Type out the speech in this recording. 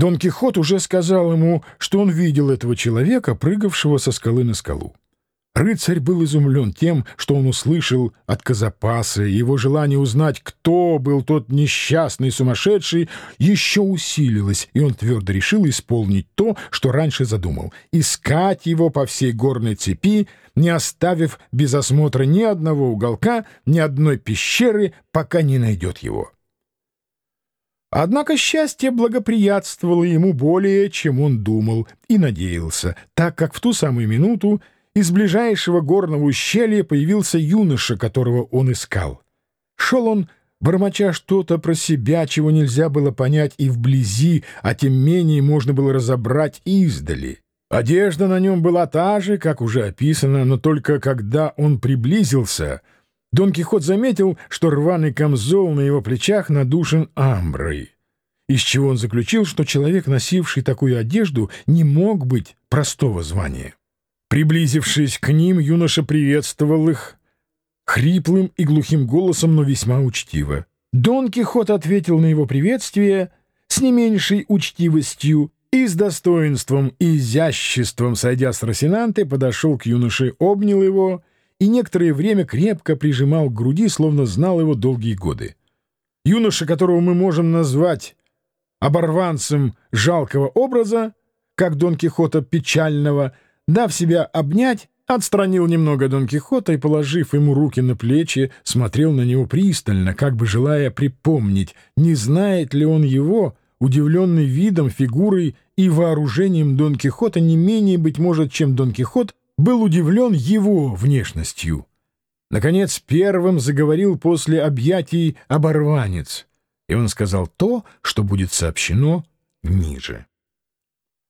Дон Кихот уже сказал ему, что он видел этого человека, прыгавшего со скалы на скалу. Рыцарь был изумлен тем, что он услышал от Казапаса, и его желание узнать, кто был тот несчастный сумасшедший, еще усилилось, и он твердо решил исполнить то, что раньше задумал — искать его по всей горной цепи, не оставив без осмотра ни одного уголка, ни одной пещеры, пока не найдет его. Однако счастье благоприятствовало ему более, чем он думал и надеялся, так как в ту самую минуту из ближайшего горного ущелья появился юноша, которого он искал. Шел он, бормоча что-то про себя, чего нельзя было понять и вблизи, а тем менее можно было разобрать издали. Одежда на нем была та же, как уже описано, но только когда он приблизился — Дон Кихот заметил, что рваный камзол на его плечах надушен амброй, из чего он заключил, что человек, носивший такую одежду, не мог быть простого звания. Приблизившись к ним, юноша приветствовал их хриплым и глухим голосом, но весьма учтиво. Дон Кихот ответил на его приветствие с не меньшей учтивостью и с достоинством и изяществом, сойдя с Росинанты, подошел к юноше, обнял его и некоторое время крепко прижимал к груди, словно знал его долгие годы. Юноша, которого мы можем назвать оборванцем жалкого образа, как Дон Кихота печального, дав себя обнять, отстранил немного Дон Кихота и, положив ему руки на плечи, смотрел на него пристально, как бы желая припомнить, не знает ли он его, удивленный видом, фигурой и вооружением Дон Кихота не менее, быть может, чем Дон Кихот, был удивлен его внешностью. Наконец, первым заговорил после объятий оборванец, и он сказал то, что будет сообщено ниже.